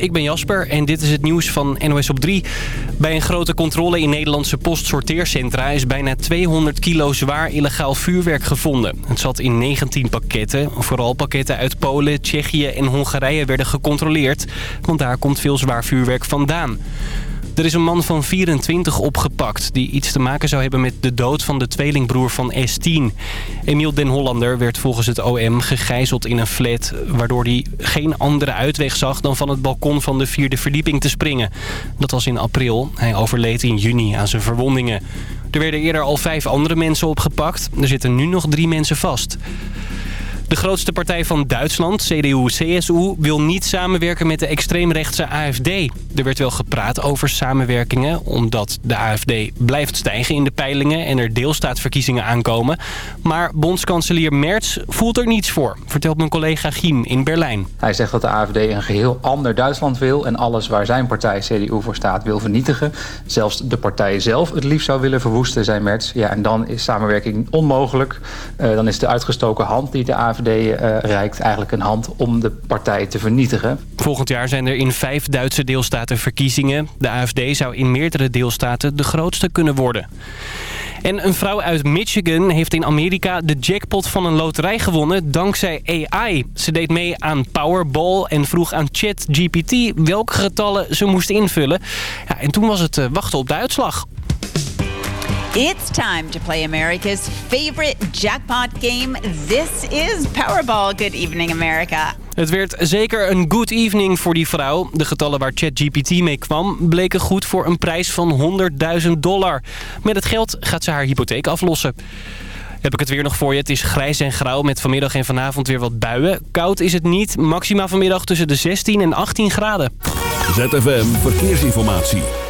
ik ben Jasper en dit is het nieuws van NOS op 3. Bij een grote controle in Nederlandse postsorteercentra is bijna 200 kilo zwaar illegaal vuurwerk gevonden. Het zat in 19 pakketten. Vooral pakketten uit Polen, Tsjechië en Hongarije werden gecontroleerd, want daar komt veel zwaar vuurwerk vandaan. Er is een man van 24 opgepakt die iets te maken zou hebben met de dood van de tweelingbroer van S10. Emiel den Hollander werd volgens het OM gegijzeld in een flat... waardoor hij geen andere uitweg zag dan van het balkon van de vierde verdieping te springen. Dat was in april. Hij overleed in juni aan zijn verwondingen. Er werden eerder al vijf andere mensen opgepakt. Er zitten nu nog drie mensen vast. De grootste partij van Duitsland, CDU-CSU, wil niet samenwerken met de extreemrechtse AFD. Er werd wel gepraat over samenwerkingen, omdat de AFD blijft stijgen in de peilingen en er deelstaatverkiezingen aankomen. Maar bondskanselier Merz voelt er niets voor, vertelt mijn collega Giem in Berlijn. Hij zegt dat de AFD een geheel ander Duitsland wil en alles waar zijn partij CDU voor staat wil vernietigen. Zelfs de partij zelf het liefst zou willen verwoesten, zei Merz. Ja, en dan is samenwerking onmogelijk. Uh, dan is de uitgestoken hand die de AFD uh, reikt eigenlijk een hand om de partij te vernietigen. Volgend jaar zijn er in vijf Duitse deelstaten verkiezingen. De AFD zou in meerdere deelstaten de grootste kunnen worden. En een vrouw uit Michigan heeft in Amerika de jackpot van een loterij gewonnen dankzij AI. Ze deed mee aan Powerball en vroeg aan ChatGPT welke getallen ze moest invullen. Ja, en toen was het uh, wachten op de uitslag. It's time to play America's favorite jackpot game. This is Powerball. Good evening, America. Het werd zeker een good evening voor die vrouw. De getallen waar ChatGPT mee kwam bleken goed voor een prijs van 100.000 dollar. Met het geld gaat ze haar hypotheek aflossen. Heb ik het weer nog voor je. Het is grijs en grauw met vanmiddag en vanavond weer wat buien. Koud is het niet. Maxima vanmiddag tussen de 16 en 18 graden. ZFM Verkeersinformatie.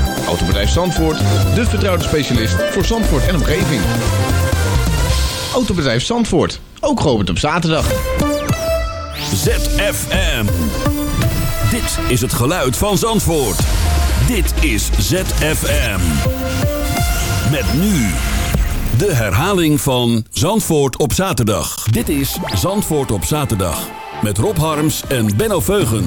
Autobedrijf Zandvoort, de vertrouwde specialist voor Zandvoort en omgeving. Autobedrijf Zandvoort, ook geopend op zaterdag. ZFM. Dit is het geluid van Zandvoort. Dit is ZFM. Met nu de herhaling van Zandvoort op zaterdag. Dit is Zandvoort op zaterdag. Met Rob Harms en Benno Veugen.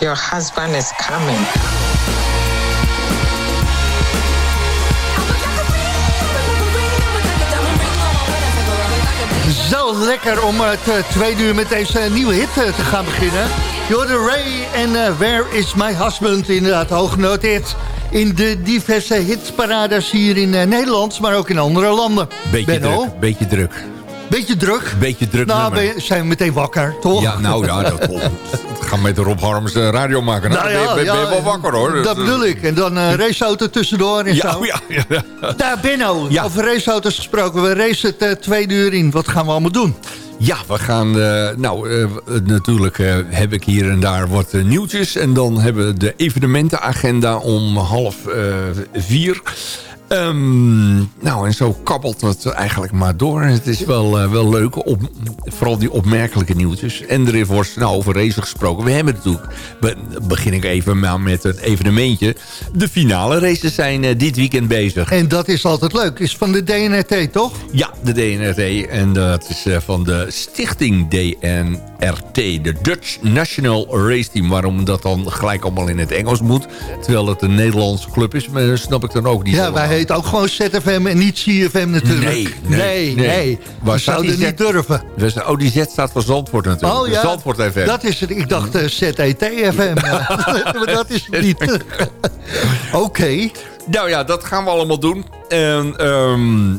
Your husband is coming. Zo lekker om het uh, tweede uur met deze nieuwe hit uh, te gaan beginnen. Jorden Ray en uh, Where is my husband? Inderdaad hoog genoteerd in de diverse hitparades hier in Nederland, maar ook in andere landen. Beetje Benno? druk, beetje druk. Beetje druk? Beetje druk Nou, ben je- zijn we meteen wakker, toch? Ja, nou ja, dat klopt. Ga met Rob Harms eh, radio maken. Nou, Nou ben, je- ja, ben, je ja, wel wakker hoor. Dat Dus, bedoel ik. En dan eh raceauto tussendoor en Ja, zo. ja, ja. Daar, Benno, over raceauto's gesproken. We racen het eh, tweede uur in. Wat gaan we allemaal doen? Ja, we gaan... eh, nou, eh, natuurlijk eh, heb ik hier en daar wat eh, nieuwtjes. En dan hebben we de evenementenagenda om half eh, vier. Ehm, nou, en zo kabbelt het eigenlijk maar door. En het is wel, eh, wel leuk, op, vooral die opmerkelijke nieuwtjes. En er wordt nou, over racen gesproken. We hebben natuurlijk, be- begin ik even maar met een evenementje. De finale races zijn eh, dit weekend bezig. En dat is altijd leuk. Is van de DNRT, toch? Ja, de DNRT. En dat is eh, van de stichting DNRT. De Dutch National Race Team. Waarom dat dan gelijk allemaal in het Engels moet. Terwijl het een Nederlandse club is. Maar snap ik dan ook niet Ja, wij heten ook gewoon ZFM en niet CFM natuurlijk. Nee, nee, nee. nee. We zouden niet durven. Dus, oh, die Z staat voor Zandvoort natuurlijk. Oh ja, Zandvoort FM. dat is het. Ik dacht ZET-FM. maar dat is het niet. Oké. Nou ja, dat gaan we allemaal doen. En, ehm,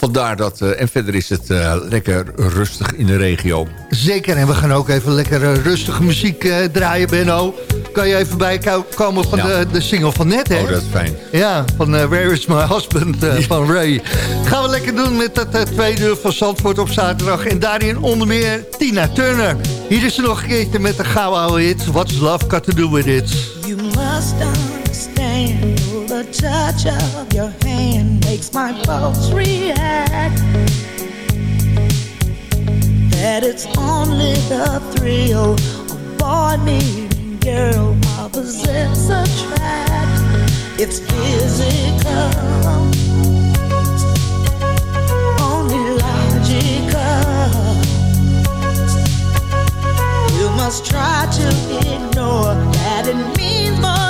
vandaar dat... eh, en verder is het eh, lekker rustig in de regio. Zeker. En we gaan ook even lekker eh, rustige muziek draaien, Benno. Kan je even bijkomen van Ja. de, de single van net, hè? Oh, dat is fijn. Ja, van eh, Where is my husband eh, van Ray. Gaan we lekker doen met het eh, tweede uur van Zandvoort op zaterdag. En daarin onder meer Tina Turner. Hier is ze nog een keertje met de gouden oude hit. What's love got to do with it? You must understand the touch of your hand makes my pulse react. That it's only the thrill of boy meeting girl opposites attract. It's physical, only logical. You must try to ignore that it means more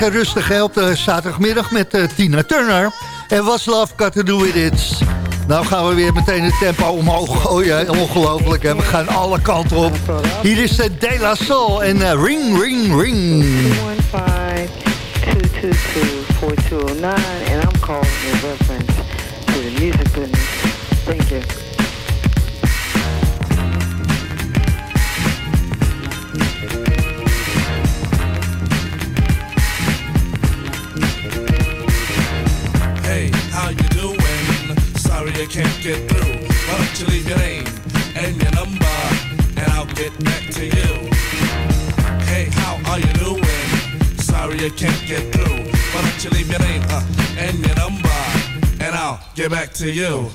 lekker rustig hè, op de zaterdagmiddag met eh, Tina Turner. En What's Love Got To Do With It. Nou gaan we weer meteen het tempo omhoog. Ja, ongelooflijk hè. We gaan alle kanten op. Hier is uh, De La Soul en eh, Ring, Ring, Ring. 222-4209, and I'm calling in reference to the music business. Thank you. Can't get through. Why don't you leave your name and your number, and I'll get back to you. Hey, how are you doing? Sorry I can't get through. Why don't you leave your name uh, and your number, and I'll get back to you.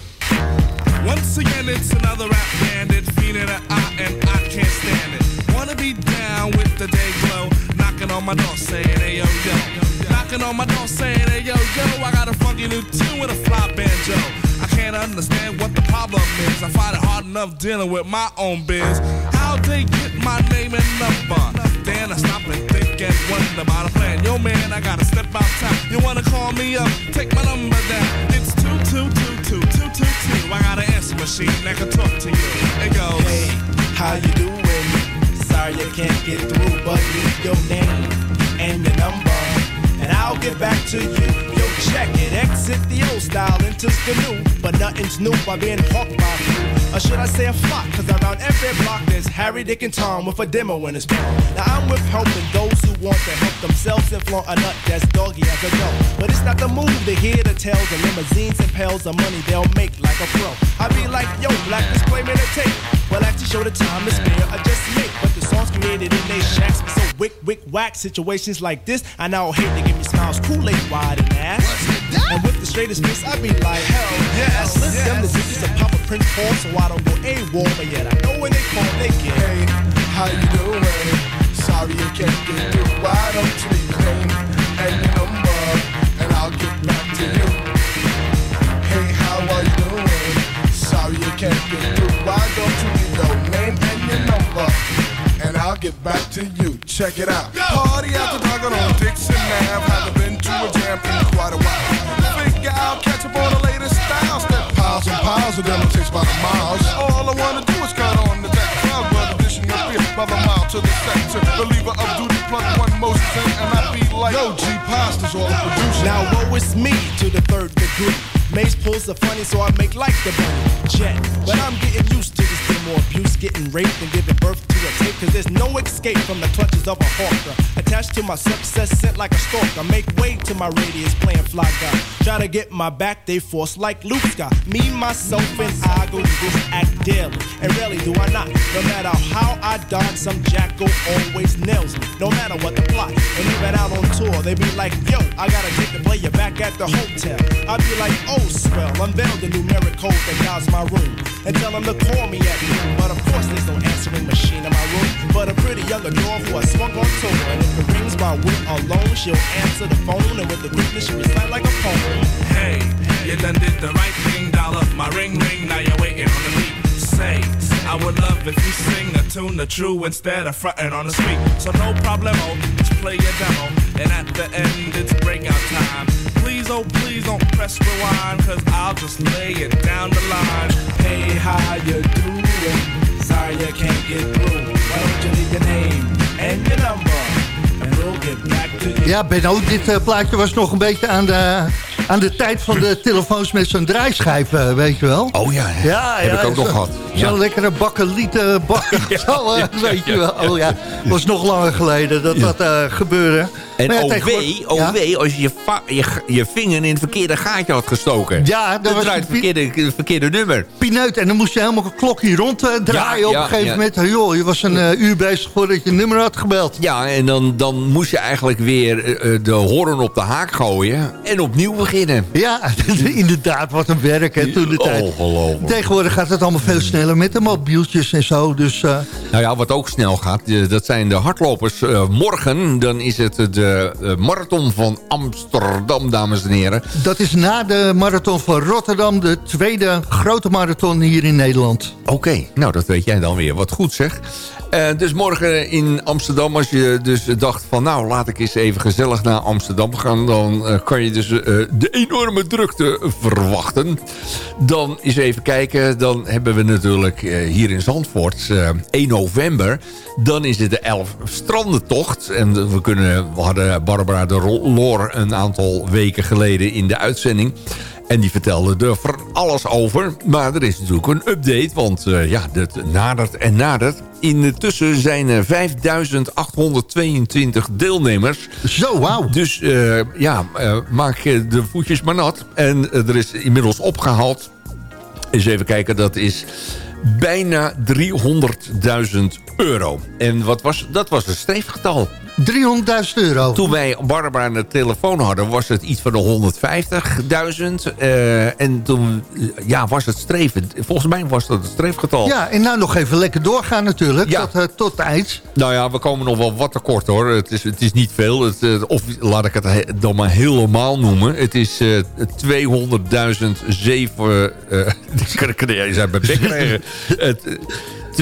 Once again, it's another rap bandit, feeling an eye, and I can't stand it. Wanna be down with the day glow, knocking on my door saying, hey yo yo. Knocking on my door saying, hey yo yo, I got a funky new tune with a fly banjo. Can't understand what the problem is. I find it hard enough dealing with my own biz. How they get my name and number? Then I stop and think and wonder about a plan. Yo man, I gotta step outside. You wanna call me up? Take my number down. It's two two two two two two two. I got an answer machine that can talk to you. It goes. Hey, how you doing? Sorry I can't get through, but leave your name and your number, and I'll get back to you. Check it, exit the old style, enters the new, but nothing's new by being hawked by. Or should I say a flock? Cause around every block there's Harry, Dick, and Tom with a demo in his mouth. Now I'm with helping those who want to help themselves and flaunt a nut that's doggy as a dog. But it's not the move to hear the tales of limousines and pails of money they'll make like a pro. I be like, yo, black display man, a tape. Well, actually show the time is fair, I just make. But the songs created in they shacks be so wick, wick, whack. Situations like this, I now hate to give me smiles, Kool-Aid wide and ass. And with the straightest face, I be like, hell yes. I slip them the digits of Papa Prince Paul, so I don't go A-wall, but yet I know when they call, they get. Hey, how you doing? Sorry I can't get through. Why don't you leave your name and your number, and I'll get back to you. Hey, how are you doing? Sorry I can't get through. Why don't you leave your name and your number, and I'll get back to you. Check it out. Party after dark on Dixon Ave. Haven't been to a jam quite a while. Figure out, catch up on the latest styles. Step piles and piles of them takes about a mile. All I wanna do by the mile to the sector. Believer of duty, plug one motion, and I be like, Yo, G Pasta's all the producer. Now woe is me to the third degree. Mace pulls the funny, so I make like the bunny jet. But I'm getting used to this demo abuse, getting raped and giving birth to a tape. Cause there's no escape from the clutches of a hawker. Attached to my success, sent like a stalker. Make way to my radius, playing fly guy. Try to get my back, they force like Luke Scott. Me, myself, and I go to this act daily. And rarely do I not. No matter how I dodge, some jackal always nails me. No matter what the plot. And even out on tour, they be like, yo, I gotta take the player back at the hotel. I be like, oh, swell, unveil the numeric code that guides my room. And tell them to call me at noon. But of course, there's no answering machine in my room. But a pretty young adore who I swung on tour. And if it rings my wit alone, she'll answer the phone. And with the quickness, she recite like a poem. Hey, you done did the right thing, dollar. My ring ring, now you're waiting on the beat. Say, I would love if you sing a tune the true instead of fronting on the street. So no problemo, just play your demo. And at the end, it's breakout time. Please, oh please don't press rewind, cause I'll just lay it down the line. Hey, how you doing? Sorry you can't get through. Why don't you leave your name and your number? Ja, Benno, dit eh, plaatje was nog een beetje aan de, aan de tijd van de telefoons met zo'n draaischijf, eh, weet je wel. Oh ja, Ja, heb ja, ik ook zo- nog gehad. Zo'n lekkere bakkelieten bakken, zo, eh, weet je wel. Oh ja, was nog langer geleden dat dat eh, gebeurde. En ja, OW, OW Ja? als je je, je je vinger in het verkeerde gaatje had gestoken. Ja, dat was het verkeerde, verkeerde nummer. Pineut. En dan moest je helemaal een klokje rond eh, Ja, op een gegeven moment. Joh, je was een eh, uur bezig voordat je een nummer had gebeld. Ja, en dan, dan moest je eigenlijk weer eh, de horen op de haak gooien en opnieuw beginnen. Ja, inderdaad, wat een werk hè, toen de tijd. Ongelooflijk. Tegenwoordig gaat het allemaal veel sneller met de mobieltjes en zo. Dus eh, Nou ja, wat ook snel gaat, dat zijn de hardlopers. Morgen, dan is het de eh, marathon van Amsterdam, dames en heren. dat is na de marathon van Rotterdam de tweede grote marathon hier in Nederland. Oké, nou dat weet jij dan weer. Wat goed zeg. Dus morgen in Amsterdam, als je dus dacht van... nou, laat ik eens even gezellig naar Amsterdam gaan... dan eh, kan je dus eh, de enorme drukte verwachten. Dan eens even kijken. Dan hebben we natuurlijk hier in Zandvoort eh, 1 november... dan is het de 11 strandentocht. En we, kunnen, we hadden Barbara de Loor een aantal weken geleden in de uitzending... En die vertelde er van alles over. Maar er is natuurlijk een update, want eh, ja, het nadert en nadert. Intussen zijn er 5.822 deelnemers. Zo, wauw. Dus eh, ja, eh, maak je de voetjes maar nat. En er is inmiddels opgehaald. Eens even kijken, dat is bijna 300.000 euro. En wat was, dat was een streefgetal. 300.000 euro. Toen wij Barbara aan de telefoon hadden, was het iets van de 150.000. Eh, en toen eh, ja, was het streven. Volgens mij was dat het streefgetal. Ja, en nou nog even lekker doorgaan natuurlijk, Ja. tot, eh, tot eind. Nou ja, we komen nog wel wat tekort hoor. Het is, het is niet veel. Het, of laat ik het he- dan maar helemaal noemen. Het is eh 200.007... eh ik kan. Het, eh, 297.009,13.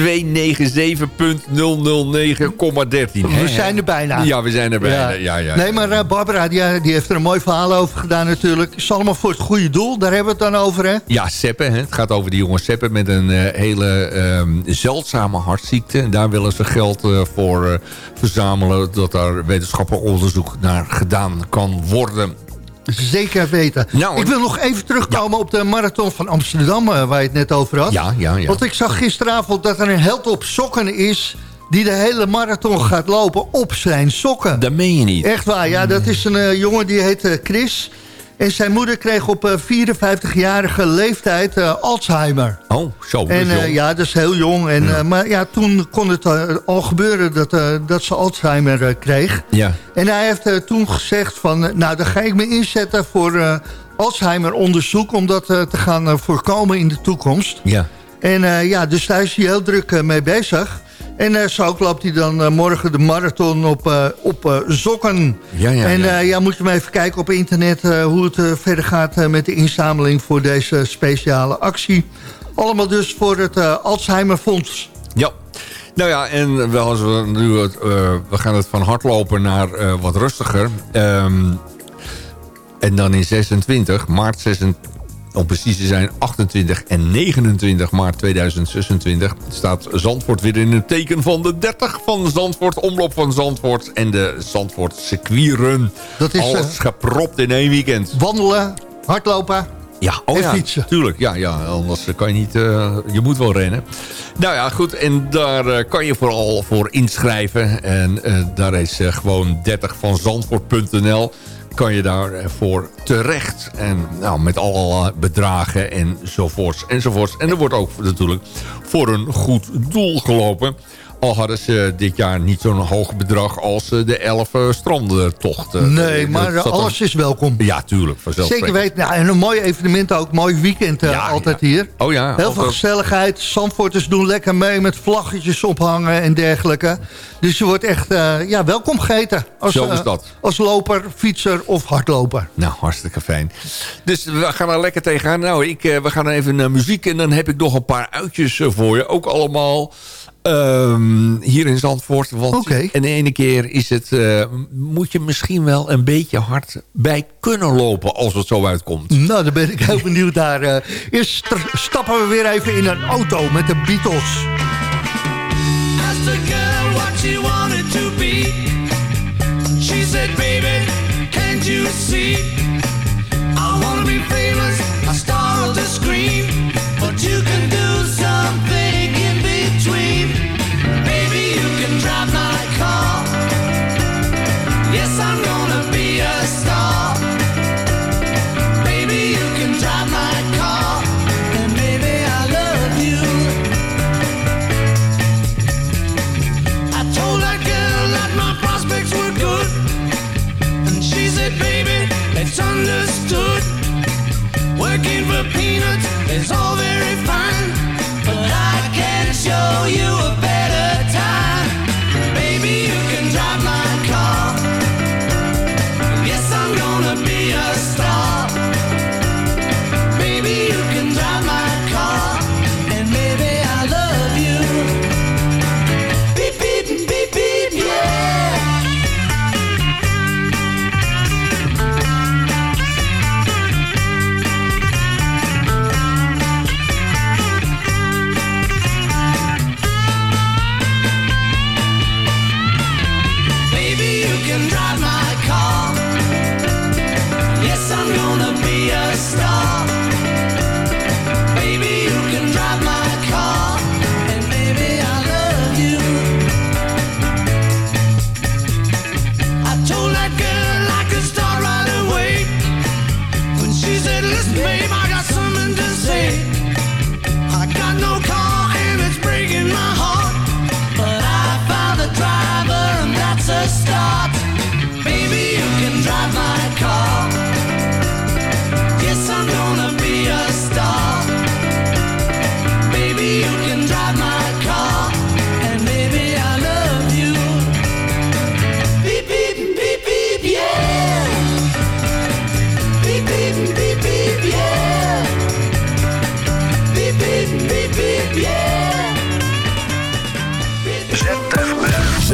We zijn er bijna. Ja, we zijn er bijna. Ja. Ja, Nee, maar eh, Barbara die, die heeft er een mooi verhaal over gedaan natuurlijk. Is allemaal voor het goede doel, daar hebben we het dan over hè? Ja, Seppe. Hè. Het gaat over die jongen Seppe met een eh, hele ehm, zeldzame hartziekte. En daar willen ze geld eh, voor eh, verzamelen. Dat daar wetenschappelijk onderzoek naar gedaan kan worden. Zeker weten. Nou, ik wil nog even terugkomen op de marathon van Amsterdam, eh, waar je het net over had. Ja, ja, ja. Want ik zag gisteravond dat er een held op sokken is... die de hele marathon gaat lopen op zijn sokken. Dat meen je niet. Echt waar, ja. Dat is een eh, jongen die heet eh, Chris. En zijn moeder kreeg op eh, 54-jarige leeftijd eh, Alzheimer. Oh, zo. dat En eh, ja, dat is heel jong. En, eh, maar ja, toen kon het eh, al gebeuren dat, eh, dat ze Alzheimer eh, kreeg. Ja. En hij heeft eh, toen gezegd van... eh, nou, dan ga ik me inzetten voor eh, Alzheimer-onderzoek... om dat eh, te gaan eh, voorkomen in de toekomst. Ja. En eh, ja, dus daar is hij heel druk eh, mee bezig. En eh, zo loopt hij dan eh, morgen de marathon op, eh, op zokken. Ja, ja, en ja. ja, moet je maar even kijken op internet... hoe het verder gaat met de inzameling voor deze speciale actie. Allemaal dus voor het eh, Alzheimerfonds. Ja. Nou ja, en wel als we nu het, we gaan het van hardlopen naar wat rustiger. Ehm, en dan in 26, maart 26, om precies te zijn 28 en 29 maart 2026... staat Zandvoort weer in het teken van de 30 van Zandvoort, omloop van Zandvoort en de Zandvoort circuitrun. Dat is, Alles eh, gepropt in één weekend. Wandelen, hardlopen, Ja, oh En ja, fietsen. Tuurlijk, ja, ja, anders kan je niet... eh, je moet wel rennen. Nou ja, goed, en daar eh, kan je vooral voor inschrijven. En daar is gewoon 30 van Zandvoort.nl kan je daarvoor terecht. En nou, met allerlei bedragen enzovoorts enzovoorts. En er wordt ook natuurlijk voor een goed doel gelopen. Al hadden ze dit jaar niet zo'n hoog bedrag als eh, de 11 strandentochten. Nee, maar Dat zat eh, alles dan- is welkom. Ja, tuurlijk. Zeker weten. Nou, en een mooi evenement ook. Mooi weekend eh, Ja, altijd ja. hier. Oh ja. Heel veel gezelligheid. Zandvoorters doen lekker mee met vlaggetjes ophangen en dergelijke. Dus je wordt echt eh, ja, welkom geheten. Als, Zo is eh, dat. als loper, fietser of hardloper. Nou, hartstikke fijn. Dus we gaan er lekker tegenaan. Nou, ik, eh, we gaan even naar muziek en dan heb ik nog een paar uitjes eh, voor je. Ook allemaal ehm, hier in Zandvoort. Want en de ene keer is het, eh, moet je misschien wel een beetje hard bij kunnen lopen als het zo uitkomt. Nou, dan ben ik heel benieuwd daar. eh. eerst st- stappen we weer even in een auto met de Beatles. Asked a girl what she wanted to be. She said, baby, can't you see? I En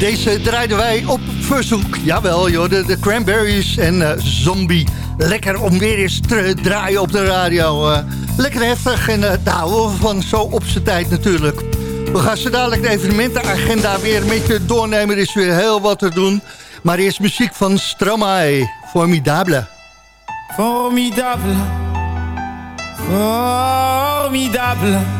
Deze draaiden wij op verzoek. Jawel, joh, de, de Cranberries en eh, Zombie. Lekker om weer eens te draaien op de radio. eh. lekker heftig en uh, daar houden van zo op zijn tijd natuurlijk. We gaan zo dadelijk de evenementenagenda weer een beetje doornemen. Er is weer heel wat te doen. Maar eerst muziek van Stromae. Formidable. Formidable. Formidable.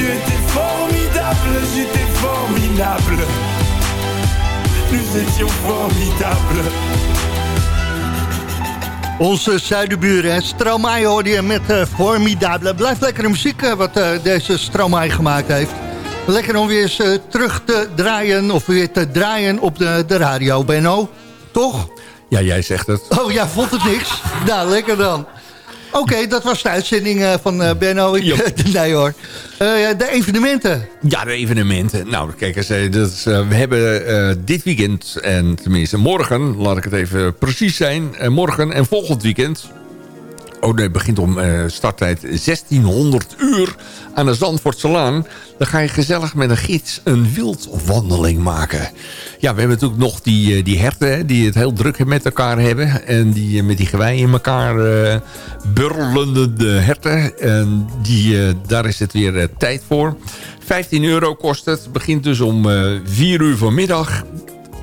Tu étais formidable, j'étais formidable. Nous étions formidables. Onze zuidenburen. Stromae hoorde je met eh, Formidable. Blijft lekkere muziek eh, wat eh, deze Stromae gemaakt heeft. Lekker om weer eens terug te draaien of weer te draaien op de, de radio, Benno. Toch? Ja, jij zegt het. Oh ja, vond het niks? nou, lekker dan. Oké, dat was de uitzending eh, van eh, Benno. Ik, nee hoor. Eh, de evenementen. Ja, de evenementen. Nou, kijk eens, we hebben dit weekend, en tenminste morgen, laat ik het even precies zijn, morgen en volgend weekend. Oh nee, begint om eh, starttijd 1600 uur aan de Zandvoortselaan. Dan ga je gezellig met een gids een wildwandeling maken. Ja, we hebben natuurlijk nog die, eh, die herten die het heel druk met elkaar hebben. En die eh, met die gewei in elkaar eh burlende de herten. En die, daar is het weer tijd voor. 15 euro kost het. Begint dus om eh 4 uur vanmiddag.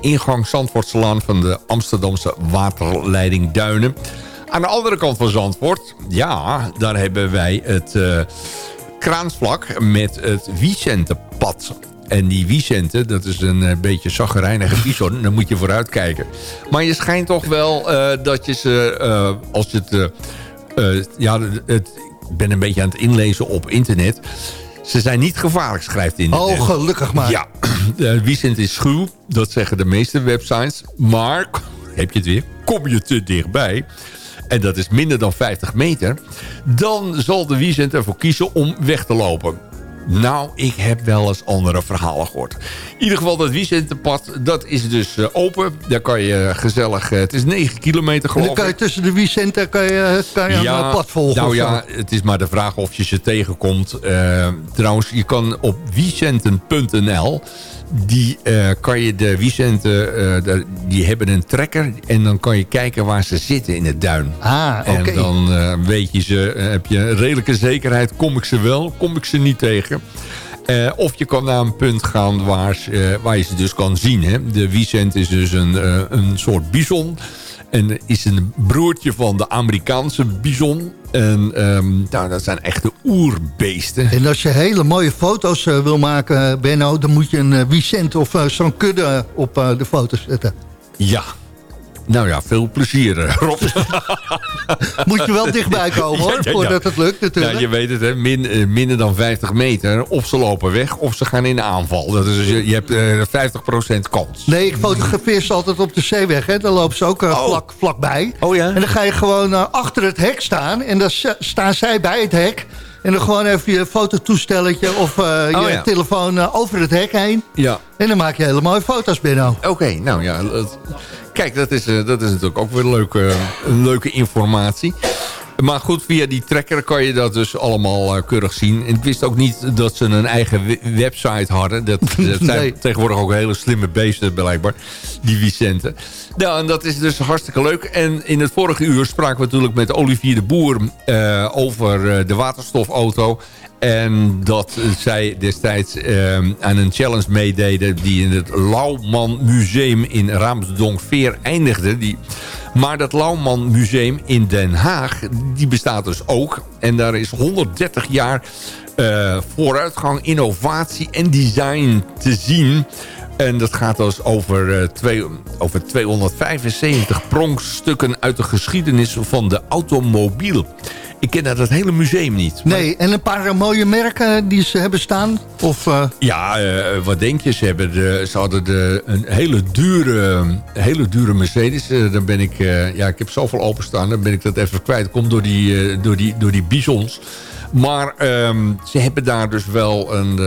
Ingang Zandvoortselaan van de Amsterdamse waterleiding Duinen. Aan de andere kant van Zandvoort, ja, daar hebben wij het eh, kraansvlak met het Vicentepad. En die Vicente, dat is een eh, beetje zaggerijnige bison. Daar moet je vooruit kijken. Maar je schijnt toch wel eh, dat je ze, als je het... ja, het, ik ben een beetje aan het inlezen op internet. Ze zijn niet gevaarlijk, schrijft in. Oh, gelukkig maar. Ja, uh, Vicent is schuw. Dat zeggen de meeste websites. Maar, heb je het weer, kom je te dichtbij... en dat is minder dan 50 meter... dan zal de Wiesent ervoor kiezen om weg te lopen. Nou, ik heb wel eens andere verhalen gehoord. In ieder geval, dat Wiesentenpad, dat is dus eh, open. Daar kan je gezellig... eh, het is 9 kilometer geloof dan kan je ik. tussen de Wiesenten kan je, kan je een eh, pad volgen. Nou ja, het is maar de vraag of je ze tegenkomt. Eh, trouwens, je kan op wiecenten.nl... Die eh, kan je de Wiecenten, eh, die hebben een trekker... en dan kan je kijken waar ze zitten in het duin. Ah, oké. En dan eh, weet je ze, heb je redelijke zekerheid... kom ik ze wel, kom ik ze niet tegen... Of je kan naar een punt gaan waar, ze, waar je ze dus kan zien. Hè. De Wiesent is dus een, een soort bison. En is een broertje van de Amerikaanse bison. En ehm, nou, dat zijn echte oerbeesten. En als je hele mooie foto's eh, wil maken, Benno... dan moet je een uh, Vicent of eh, zo'n kudde op eh, de foto's zetten. Ja. Nou ja, veel plezier, eh, Rob. Moet je wel dichtbij komen, hoor, Ja, ja, ja. voordat het lukt natuurlijk. Ja, je weet het, hè. Min, eh, minder dan 50 meter. Of ze lopen weg, of ze gaan in de aanval. Dat is, dus- je, je hebt eh 50% kans. Nee, ik fotografeer ze altijd op de zeeweg. Hè. Dan lopen ze ook eh, vlak, vlakbij. Oh ja? En dan ga je gewoon achter het hek staan. En dan staan zij bij het hek. En dan gewoon even je fototoestelletje of eh, Oh je ja. telefoon eh, over het hek heen. Ja. En dan maak je hele mooie foto's, Benno. Oké, nou ja. kijk, dat is, eh, dat is natuurlijk ook weer leuke, leuke informatie. Maar goed, via die tracker kan je dat dus allemaal eh, keurig zien. En ik wist ook niet dat ze een eigen we- website hadden. Dat, dat zijn tegenwoordig ook hele slimme beesten blijkbaar. Die Vicente. Nou, en dat is dus hartstikke leuk. En in het vorige uur spraken we natuurlijk met Olivier de Boer... eh, over eh, de waterstofauto. En dat zij destijds aan een challenge meededen... die in het Lauwman Museum in Raamsdonk-Veer eindigde. Die, maar dat Lauwman Museum in Den Haag, die bestaat dus ook. En daar is 130 jaar eh, vooruitgang, innovatie en design te zien... En dat gaat dus over, eh, twee, over 275 pronkstukken uit de geschiedenis van de automobiel. Ik ken dat hele museum niet. Nee, en een paar mooie merken die ze hebben staan. Of, eh, Ja, eh, wat denk je? Ze, hebben de, ze hadden de, een hele dure, hele dure Mercedes. Eh, dan ben ik, ja, ik heb zoveel openstaan. Dan ben ik dat even kwijt. Komt door die, door die, door die bisons. Maar ehm, ze hebben daar dus wel een...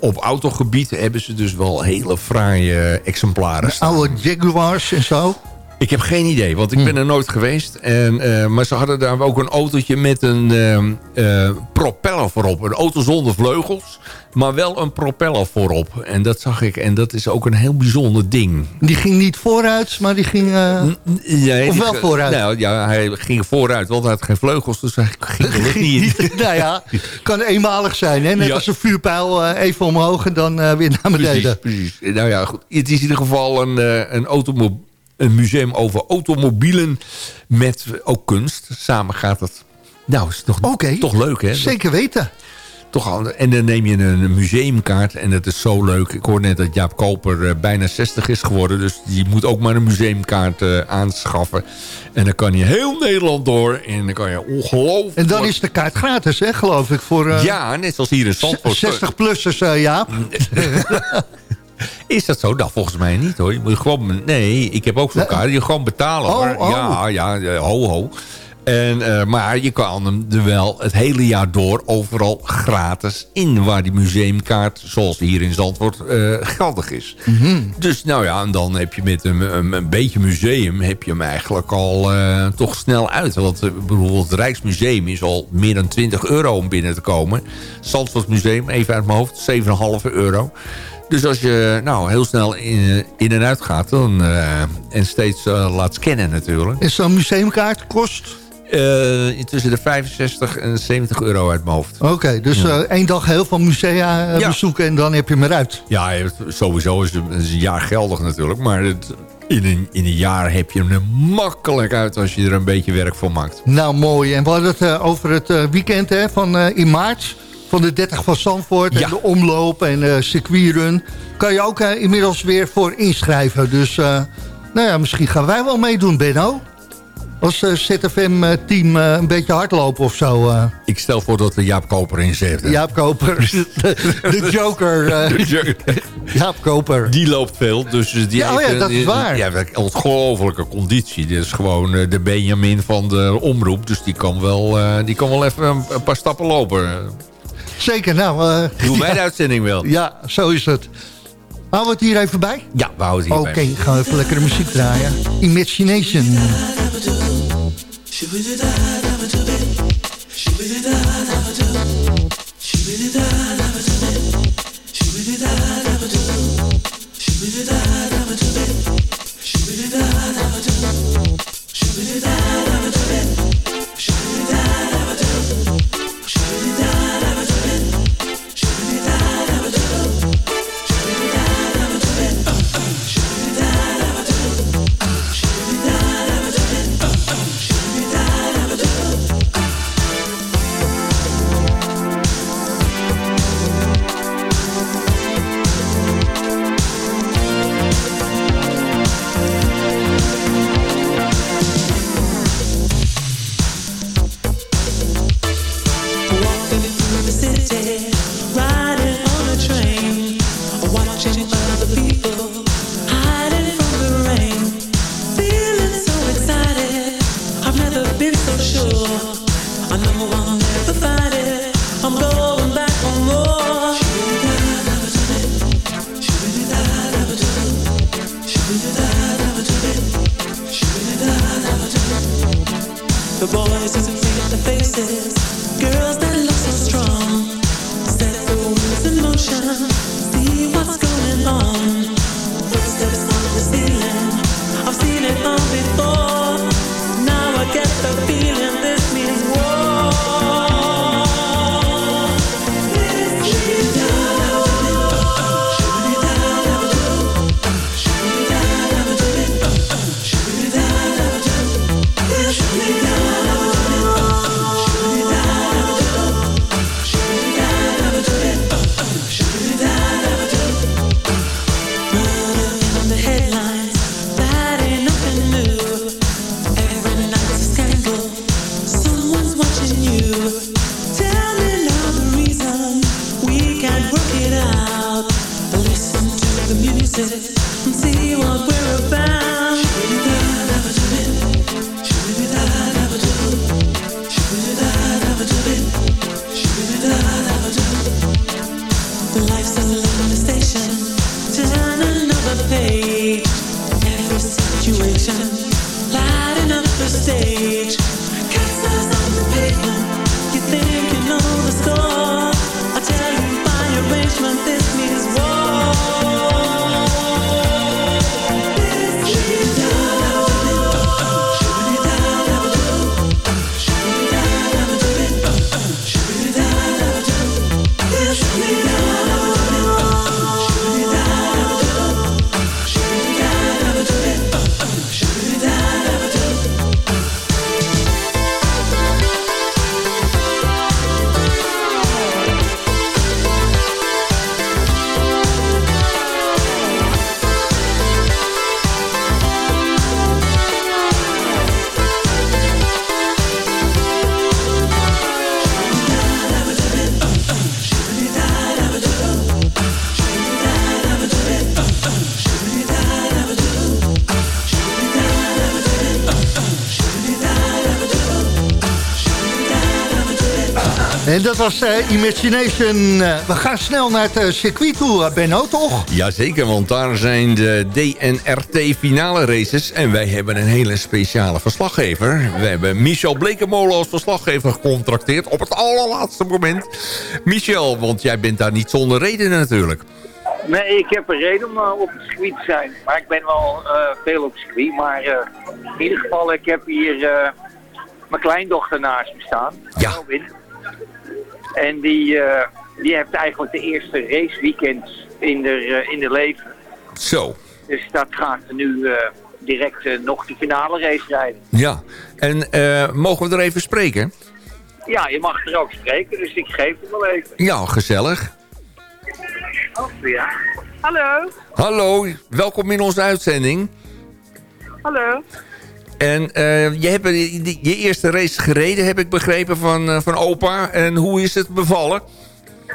op autogebied hebben ze dus wel hele fraaie exemplaren staan. oude Jaguars en zo. Ik heb geen idee, want ik ben er nooit geweest. En, eh, maar ze hadden daar ook een autootje met een ehm, eh, propeller voorop. Een auto zonder vleugels, maar wel een propeller voorop. En dat zag ik. En dat is ook een heel bijzonder ding. Die ging niet vooruit, maar die ging... eh, Nee, Of die wel vooruit? Nou ja, hij ging vooruit, want hij had geen vleugels. Dus hij ging lucht niet in. nou ja, kan eenmalig zijn. Hè? Net Ja. als een vuurpijl eh, even omhoog en dan eh, weer naar beneden. Precies, precies. Nou ja, goed. Het is in ieder geval een, eh, een, automo- een museum over automobielen met ook kunst. Samen gaat het. Nou, is toch, toch leuk, hè? Zeker weten. Toch al, en dan neem je een museumkaart en dat is zo leuk. Ik hoor net dat Jaap Koper eh, bijna 60 is geworden. Dus die moet ook maar een museumkaart eh, aanschaffen. En dan kan je heel Nederland door. En dan kan je ongelooflijk... En dan is de kaart gratis, hè, geloof ik. Voor, eh, Ja, net zoals hier in Zandvoort. 60-plussers, eh Jaap. Is dat zo? Nou, volgens mij niet hoor. Je moet gewoon... Nee, ik heb ook zo'n kaart. Je gewoon betalen hoor. Oh, oh. Ja, ja, ja, ho, ho. En, eh, maar je kan hem er wel het hele jaar door overal gratis in. Waar die museumkaart, zoals hier in Zandvoort, eh, geldig is. Mhm. Dus nou ja, en dan heb je met een, een, een beetje museum... heb je hem eigenlijk al eh, toch snel uit. Want eh, bijvoorbeeld het Rijksmuseum is al meer dan 20 euro om binnen te komen. Zandvoort Museum, even uit mijn hoofd, 7,5 euro. Dus als je nou heel snel in, in en uit gaat... Dan, eh, en steeds eh, laat scannen natuurlijk... En zo'n museumkaart kost? Eh, tussen de 65 en 70 euro uit mijn hoofd. Oké, dus Ja. één dag heel veel musea Ja. bezoeken en dan heb je hem eruit. Ja, sowieso is het is een jaar geldig natuurlijk. Maar het, in, een, in een jaar heb je hem er makkelijk uit als je er een beetje werk voor maakt. Nou, mooi. En we hadden het over het weekend hè, van, in maart. Van de 30 van Zandvoort en de omloop en de circuitrun. Kan je ook eh, inmiddels weer voor inschrijven. Dus eh, nou ja, misschien gaan wij wel meedoen, Benno. als ZFM-team een beetje hardlopen of zo? Ik stel voor dat we Jaap Koper inzetten. Jaap Koper, de, de joker. Jaap Koper. Die loopt veel. Dus die Ja, oh ja, dat is waar. Ja, een ongelofelijke conditie. Dit is gewoon de Benjamin van de omroep. Dus die kan wel, die kan wel even een, een paar stappen lopen. Zeker, nou... eh, Doe mij ja. de uitzending wel. Ja, zo is het. Houden we het hier even bij? Ja, we houden het Oké, hierbij. gaan we even lekkere muziek draaien. Imagination. Walking dat was eh, Imagination. Eh, we gaan snel naar het eh, circuit toe, Benno, toch? Jazeker, want daar zijn de DNRT finale races. En wij hebben een hele speciale verslaggever. We hebben Michel Blekemolen als verslaggever gecontracteerd op het allerlaatste moment. Michel, want jij bent daar niet zonder reden natuurlijk. Nee, ik heb een reden om op het circuit te zijn. Maar ik ben wel eh, veel op het circuit. Maar eh, in ieder geval, ik heb hier eh, mijn kleindochter naast me staan. Ja. Robin. En die, eh, die heeft eigenlijk de eerste raceweekend in de, in de leven. Zo, Dus dat gaat nu eh, direct eh, nog de finale race rijden. ja. En eh, mogen we er even spreken? Ja, je mag er ook spreken, dus ik geef het wel even. Ja, gezellig. Oh, ja. Hallo. Hallo, welkom in onze uitzending. Hallo. En eh, je hebt je, je eerste race gereden, heb ik begrepen, van, eh, van opa. En hoe is het bevallen?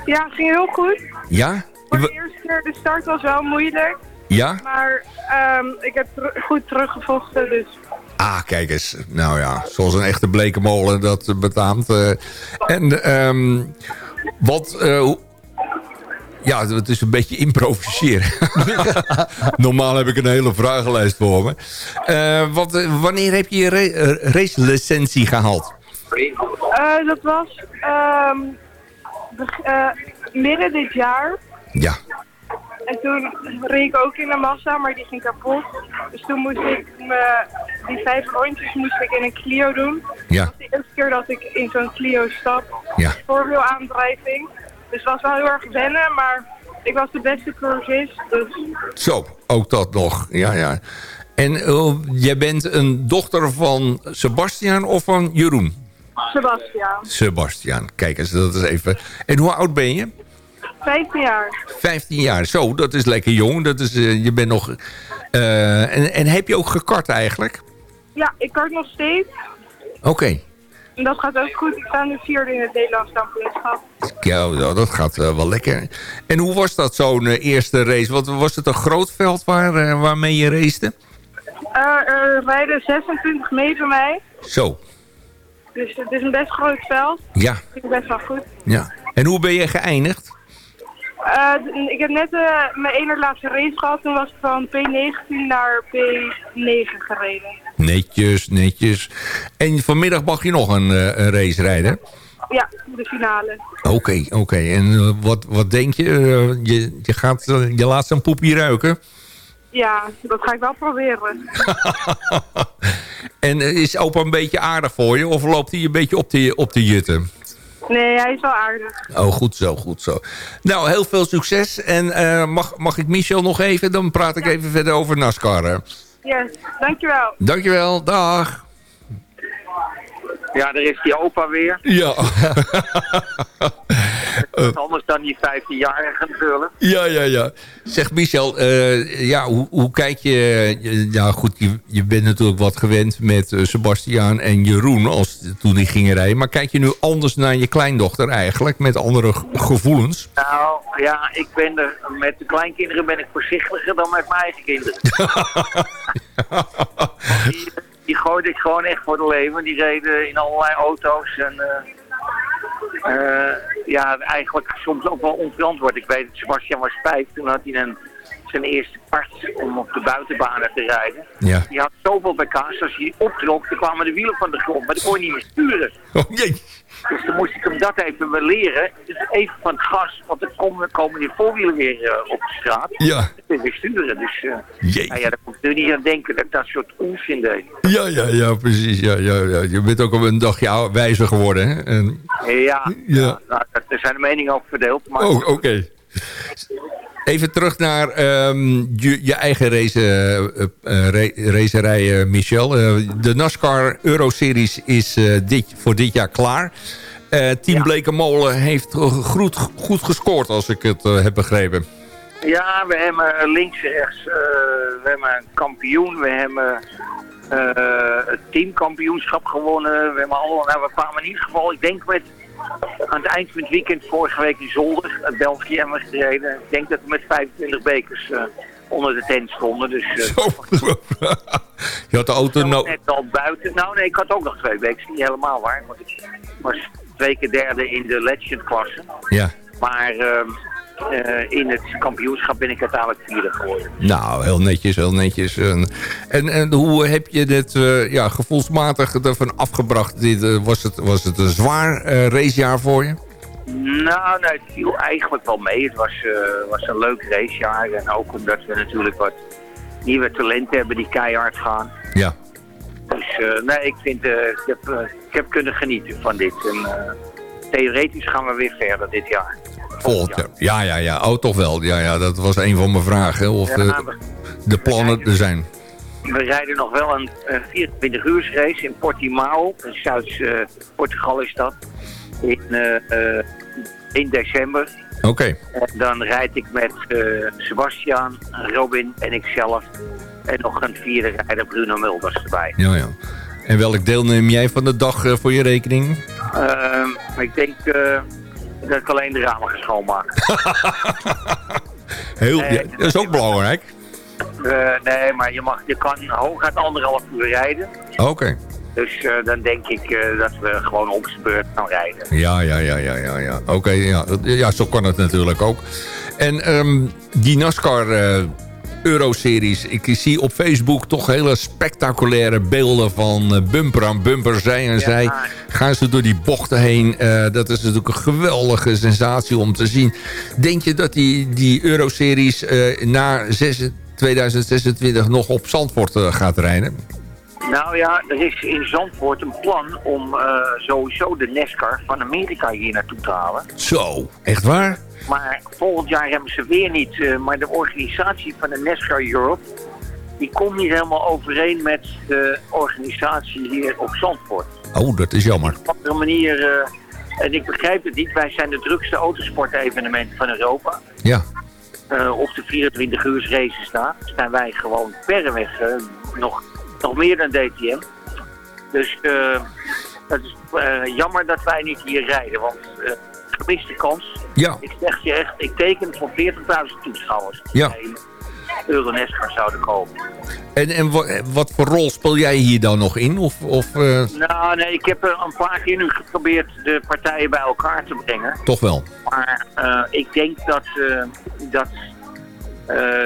Ja, ging heel goed. Ja? Voor de eerste keer, de start was wel moeilijk. Ja? Maar ehm, ik heb ter- goed teruggevochten, dus Ah, kijk eens. Nou ja, zoals een echte blekenmolen dat betaamt. eh. en ehm, wat... ja, het is een beetje improviseren. Normaal heb ik een hele vragenlijst voor me. Eh, wat, eh, wanneer heb je je eh, racelicentie gehaald? Eh, dat was ehm, eh, midden dit jaar. Ja. En toen reed ik ook in de massa, maar die ging kapot. Dus toen moest ik me, die vijf rondjes moest ik in een Clio doen. Ja. Dat was de eerste keer dat ik in zo'n Clio stap. Ja. Voorwielaandrijving. Dus het was wel heel erg wennen, maar ik was de beste cursist. Dus Zo, ook dat nog. Ja, ja. En eh, jij bent een dochter van Sebastian of van Jeroen? Sebastian, Sebastian, kijk eens, dat is even... En hoe oud ben je? 15 jaar. 15 jaar. Zo, dat is lekker jong. Dat is, eh, je bent nog... eh, en, en heb je ook gekart eigenlijk? Ja, ik kart nog steeds. Oké. En dat gaat ook goed. Ik sta nu vierde in het Nederlands kampioenschap. Ja, nou, dat gaat eh, wel lekker. En hoe was dat zo'n eh, eerste race? Wat, was het een groot veld waar, eh, waarmee je racete? Er rijden 26 mee van mij. Zo, Dus het is een best groot veld. ja. Dat ik best wel goed. ja. En hoe ben je geëindigd? Ik heb net mijn ene laatste race gehad. Toen was ik van P19 naar P9 gereden. Netjes, netjes. En vanmiddag mag je nog een, eh, een race rijden? Ja, de finale. Oké, oké. En eh, wat, wat denk je? Eh, je, je, gaat, je laat zo'n poepje ruiken. Ja, dat ga ik wel proberen. En is opa een beetje aardig voor je? Of loopt hij een beetje op de, op de jutten? Nee, hij is wel aardig. Oh, goed zo, goed zo. Nou, heel veel succes. En mag, mag ik Michel nog even? Dan praat ik even verder over NASCAR. hè. Yes, dankjewel. Dankjewel, dag. Ja, daar is die opa weer. Ja. Wat anders dan die 15-jarige natuurlijk. Ja, ja, ja. Zeg Michel, eh, ja, hoe, hoe kijk je... je- Ja goed, je, je bent natuurlijk wat gewend met eh, Sebastiaan en Jeroen als, toen die gingen rijden. Maar kijk je nu anders naar je kleindochter eigenlijk, met andere ge- gevoelens? Nou, ja, ik ben er, met de kleinkinderen ben ik voorzichtiger dan met mijn eigen kinderen. die, die gooide ik gewoon echt voor de leven. Die reden in allerlei auto's en... eh, eh, ja, eigenlijk soms ook wel onverantwoord. Ik weet het, Sebastian was vijf, toen had hij een, zijn eerste part om op de buitenbanen te rijden. Ja. Die had zoveel pk's, als hij optrok, dan kwamen de wielen van de grond, maar die kon je niet meer sturen. Oh, jee. Dus dan moest ik hem dat even weer leren. Dus even van het gas, want dan komen, komen die voorwielen weer eh, op de straat. Ja. Je weer sturen. Dus uh, nou ja, daar moet je er niet aan denken dat ik dat soort onzin deed. Ja, ja, ja, precies. Ja, ja, ja. Je bent ook al een dagje wijzer geworden, hè? En, Ja, ja. nou, er zijn de meningen over verdeeld. Maar Oh, oké. Even terug naar ehm, je, je eigen race, eh, eh, ra- racerij, eh, Michel. De NASCAR Euroseries is dit, voor dit jaar klaar. Team Blekenmolen heeft goed, goed gescoord, als ik het heb begrepen. Ja, we hebben links en rechts, we hebben een kampioen, we hebben het teamkampioenschap gewonnen. We hebben allemaal, nou, we kwamen in ieder geval, ik denk met, aan het eind van het weekend vorige week in Zolder, België hebben we gereden. Ik denk dat we met 25 bekers eh, onder de tent stonden. Dus eh, Je had de auto ik was no net al buiten. Nou nee, ik had ook nog twee bekers, niet helemaal waar. Want ik was twee keer derde in de legend klasse. Ja. Maar ehm, eh, in het kampioenschap ben ik uiteindelijk vierde geworden. Nou, heel netjes, heel netjes. En, en, en hoe heb je dit eh, ja, gevoelsmatig ervan afgebracht? Dit, eh, was, het, was het een zwaar racejaar voor je? Nou, nee, het viel eigenlijk wel mee. Het was, was een leuk racejaar. En ook omdat we natuurlijk wat nieuwe talenten hebben die keihard gaan. Ja. Dus nee, ik vind, ik, heb, ik heb kunnen genieten van dit. En theoretisch gaan we weer verder dit jaar. Volgend jaar. Ja, ja, ja. Oh, toch wel. Ja, ja, dat was een van mijn vragen. Of Ja, de, we- de plannen er zijn. We rijden nog wel een eh, 24 uur race in Portimao. In Zuid-Portugal is dat. In, eh, eh, in december. Oké. En dan rijd ik met eh, Sebastian, Robin en ikzelf En nog een vierde rijder, Bruno Mulders, erbij. Ja, ja. En welk deel neem jij van de dag voor je rekening? Ehm, ik denk dat ik alleen de ramen ga schoonmaken. Heel, Nee. ja, dat is ook belangrijk. Eh, nee, maar je, mag, je kan hooguit anderhalf uur rijden. Oké. Dus eh, dan denk ik eh, dat we gewoon op z'n beurt gaan rijden. Ja, ja, ja, ja, ja. ja. Oké, ja. ja, zo kan het natuurlijk ook. En ehm, die NASCAR Euroseries, ik zie op Facebook toch hele spectaculaire beelden van eh, bumper aan bumper, zij en zij. Gaan ze door die bochten heen. Eh, dat is natuurlijk een geweldige sensatie om te zien. Denk je dat die, die Euroseries eh na 6 2026 nog op Zandvoort gaat rijden? Nou ja, er is in Zandvoort een plan om sowieso de NASCAR van Amerika hier naartoe te halen. Zo, echt waar? Maar volgend jaar hebben ze weer niet. eh, maar de organisatie van de NASCAR Europe... die komt niet helemaal overeen met de organisatie hier op Zandvoort. Oh, dat is jammer. Op een andere manier... eh, en ik begrijp het niet. Wij zijn de drukste autosportevenement van Europa. Ja. Eh, op de 24 uur races na zijn wij gewoon verreweg eh, nog, nog meer dan DTM. Dus eh het is jammer dat wij niet hier rijden, want gemiste kans. Ja. Ik zeg je echt, ik teken voor 40.000 toeschouwers Ja. bij Euronescar zouden komen. En, en wa- wat voor rol speel jij hier dan nog in? Of, of eh, Nou nee, ik heb eh, een paar keer nu geprobeerd de partijen bij elkaar te brengen. toch wel? Maar eh, ik denk dat, dat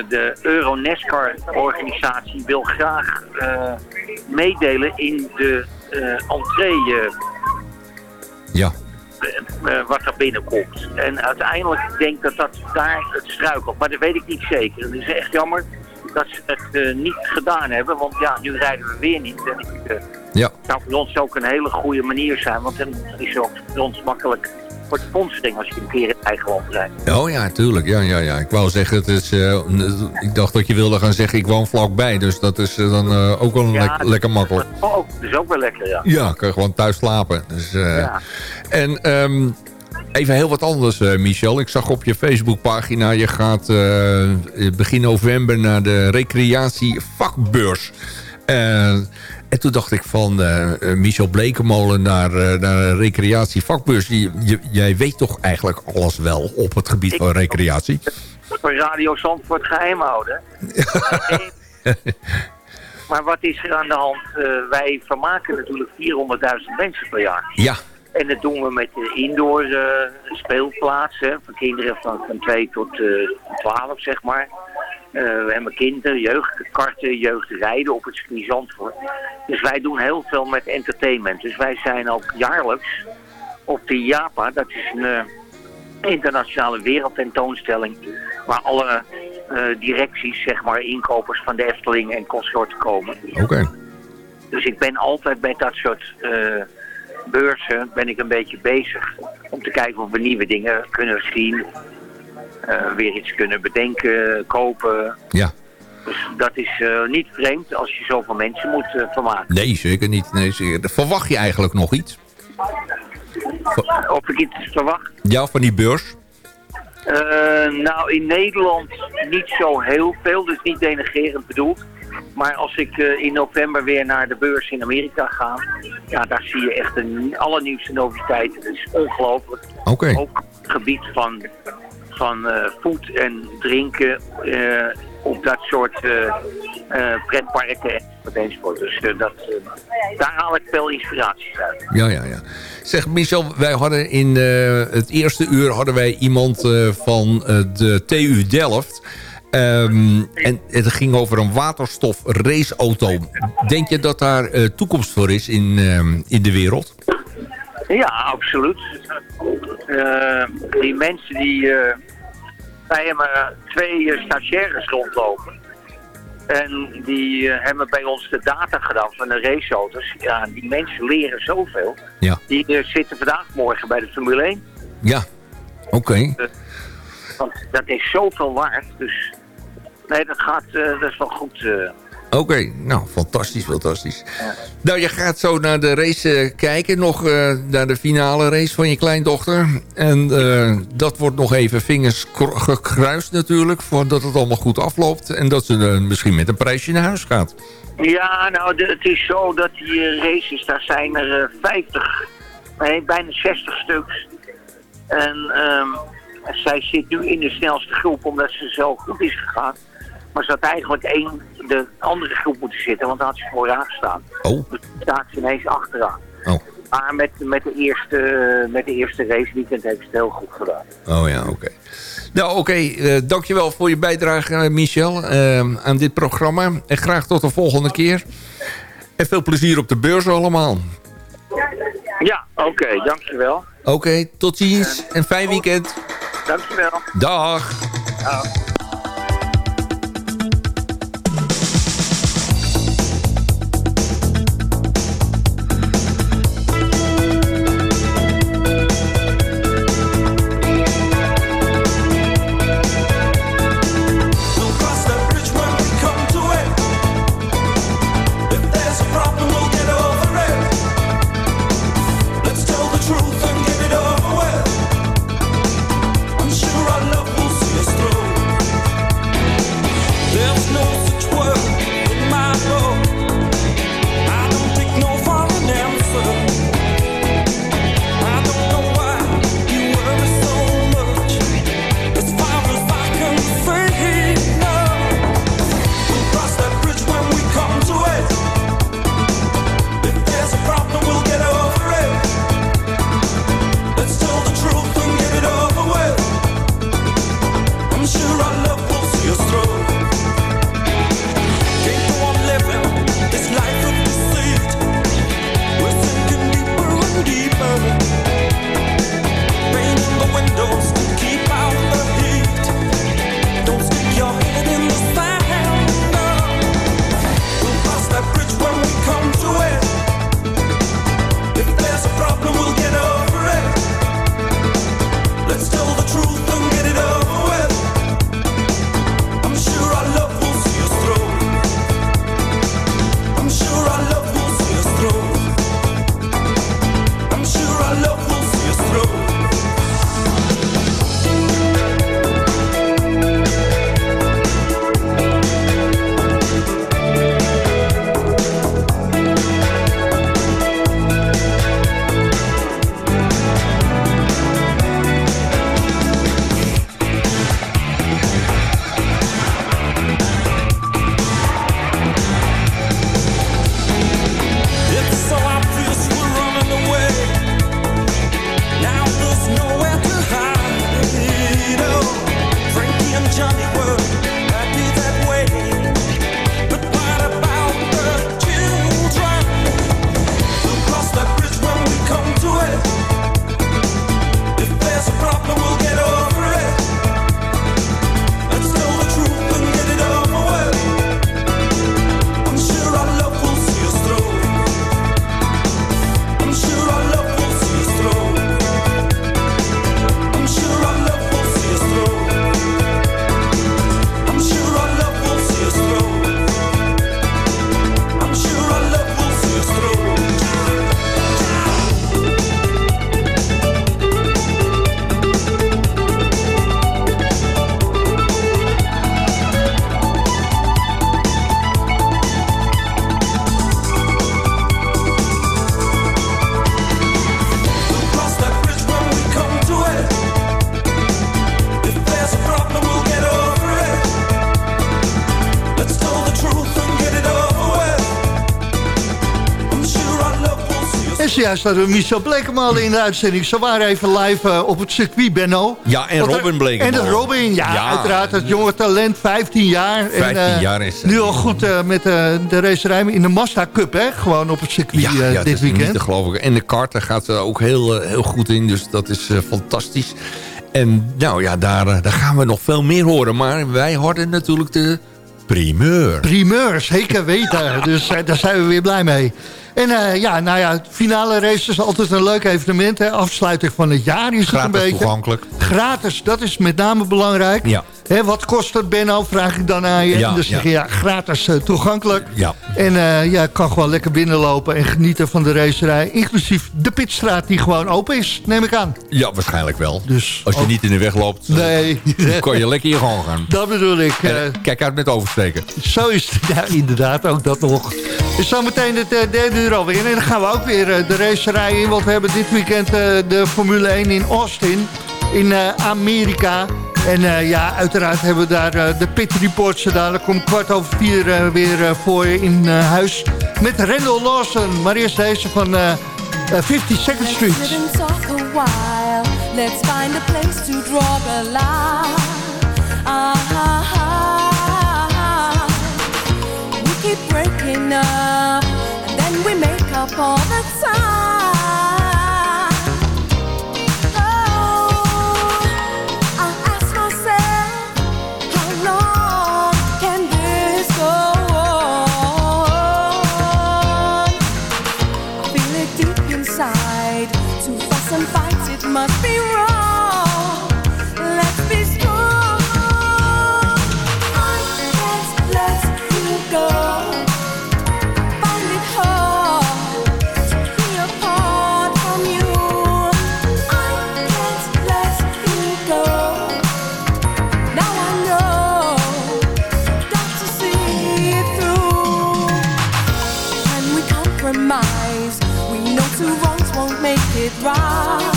de Euronescar-organisatie wil graag meedelen in de entree Ja. Eh, wat er binnenkomt. En uiteindelijk denk ik dat dat daar het struikelt. Maar dat weet ik niet zeker. Het is echt jammer dat ze het eh, niet gedaan hebben. Want ja, nu rijden we weer niet. En ik, eh, Ja. zou voor ons ook een hele goede manier zijn. Want dan is het ook voor ons makkelijk voor sponsoring als je een keer in eigen land rijdt. Oh ja, tuurlijk. Ja, ja, ja. Ik wou zeggen, het is, eh, ik dacht dat je wilde gaan zeggen, ik woon vlakbij. Dus dat is eh, dan eh, ook wel Ja, lekker makkelijk. Oh, dat is ook wel lekker, ja. Ja, kan je gewoon thuis slapen. Dus, Ja. En ehm, even heel wat anders, Michel. Ik zag op je Facebookpagina, je gaat begin november naar de recreatie vakbeurs. En toen dacht ik van eh, eh, Michel Blekemolen naar, eh, naar een recreatie vakbeurs. Je- je- jij weet toch eigenlijk alles wel op het gebied van recreatie? Voor Radio Zandvoort geheim houden. maar wat is er aan de hand? Wij vermaken natuurlijk 400.000 mensen per jaar. Ja. En dat doen we met de indoor speelplaatsen voor kinderen van, van 2 tot eh 12, zeg maar. Eh, we hebben kinderen, jeugdkarten, jeugdrijden op het circuit Zandvoort. Dus wij doen heel veel met entertainment. Dus wij zijn ook jaarlijks op de JAPA, dat is een eh, internationale wereldtentoonstelling... waar alle eh, directies, zeg maar, inkopers van de Efteling en consorten komen. Oké. Dus ik ben altijd bij dat soort beurzen ben ik een beetje bezig. Om te kijken of we nieuwe dingen kunnen zien. Eh, weer iets kunnen bedenken, kopen. Ja. Dus dat is eh, niet vreemd als je zoveel mensen moet eh, vermaken. Nee, zeker niet. Nee, zeker. Verwacht je eigenlijk nog iets? Of ik iets verwacht? Ja, van die beurs? Nou, in Nederland niet zo heel veel, dus niet denigerend bedoeld. Maar als ik in november weer naar de beurs in Amerika ga, ja, daar zie je echt de allernieuwste noviteiten. Het is ongelooflijk. Oké. Ook op het gebied van, van eh, food en drinken eh, op dat soort eh, eh, pretparken enzovoort. Dus eh, dat, eh, daar haal ik veel inspiraties uit. Ja, ja, ja. Zeg, Michel, wij hadden in eh, het eerste uur hadden wij iemand eh, van eh, de TU Delft. Ehm, en het ging over een waterstof raceauto. Denk je dat daar eh, toekomst voor is in, ehm, in de wereld? Ja, absoluut. Eh, die mensen die... eh wij hebben twee eh, stagiaires rondlopen. En die hebben bij ons de data gedaan van de raceauto's. Ja, die mensen leren zoveel. Ja. Die zitten vandaag morgen bij de Formule 1. Ja, oké. Want dat is zoveel waard. Dus nee, dat gaat, dat is wel goed. Oké, nou, fantastisch, fantastisch. Nou, je gaat zo naar de race eh, kijken, nog eh, naar de finale race van je kleindochter. En eh, dat wordt nog even vingers gekruist natuurlijk, voordat het allemaal goed afloopt. En dat ze misschien met een prijsje naar huis gaat. Ja, nou, het is zo dat die races, daar zijn er eh, 50, nee, bijna 60 stuks. En ehm, zij zit nu in de snelste groep omdat ze zo goed is gegaan. Maar ze had eigenlijk één de andere groep moeten zitten, want dan had ze vooraan gestaan. Oh. Dus staat ze ineens achteraan. Oh. Maar met, met, de eerste, met de eerste race weekend heeft ze het heel goed gedaan. Oh ja, oké. Nou, oké. eh, dankjewel voor je bijdrage, eh, Michel, eh, aan dit programma. En graag tot de volgende keer. En veel plezier op de beurs allemaal. Ja, oké, dankjewel. Oké, tot ziens en fijn weekend. Dankjewel. Dag. We'll zojuist hadden we Michel Blekemal in de uitzending. Ze waren even live eh, op het circuit, Benno. Ja, en er- Robin Blekemolen. En de Robin, ja, Ja. uiteraard. Het jonge talent, 15 jaar. 15 en, eh, jaar is. Nu al goed eh, met eh, de racerij in de Mazda Cup, hè? Gewoon op het circuit Ja, eh, ja, dit weekend. te geloven. En de kart, daar gaat ze ook heel, eh, heel goed in. Dus dat is eh, fantastisch. En nou ja, daar, eh, daar gaan we nog veel meer horen. Maar wij hadden natuurlijk de primeur. Primeur, zeker weten. Dus eh, daar zijn we weer blij mee. En eh, ja, nou ja, finale race is altijd een leuk evenement. Hè? Afsluiting van het jaar is het een Gratis beetje. toegankelijk. Gratis, dat is met name belangrijk. Ja. Hè, wat kost het, Benno? Vraag ik dan aan je. Ja, en dus ja. zeg je, ja, gratis eh, toegankelijk. Ja. En eh, ja, ik kan gewoon lekker binnenlopen en genieten van de racerij. Inclusief de pitstraat die gewoon open is, neem ik aan. Ja, waarschijnlijk wel. Dus, Als je niet in de weg loopt, Nee. dan kan je lekker je gang gaan. Dat bedoel ik. eh, kijk uit met oversteken. Zo is het. Ja, inderdaad, ook dat nog. Is zometeen het eh, derde uur alweer. En dan gaan we ook weer eh, de racerij in. Want we hebben dit weekend eh, de Formule 1 in Austin. In eh, Amerika. En eh, ja, uiteraard hebben we daar eh, de pit reports gedaan. Dan komt kwart over vier eh, weer eh, voor je in eh, huis. Met Randall Lawson. Maar eerst deze van eh, eh, 50 Second Street. Let's sit and talk a while. Let's find a place to draw the line. Ah, we keep breaking up, and then we make up all the time. Make it right.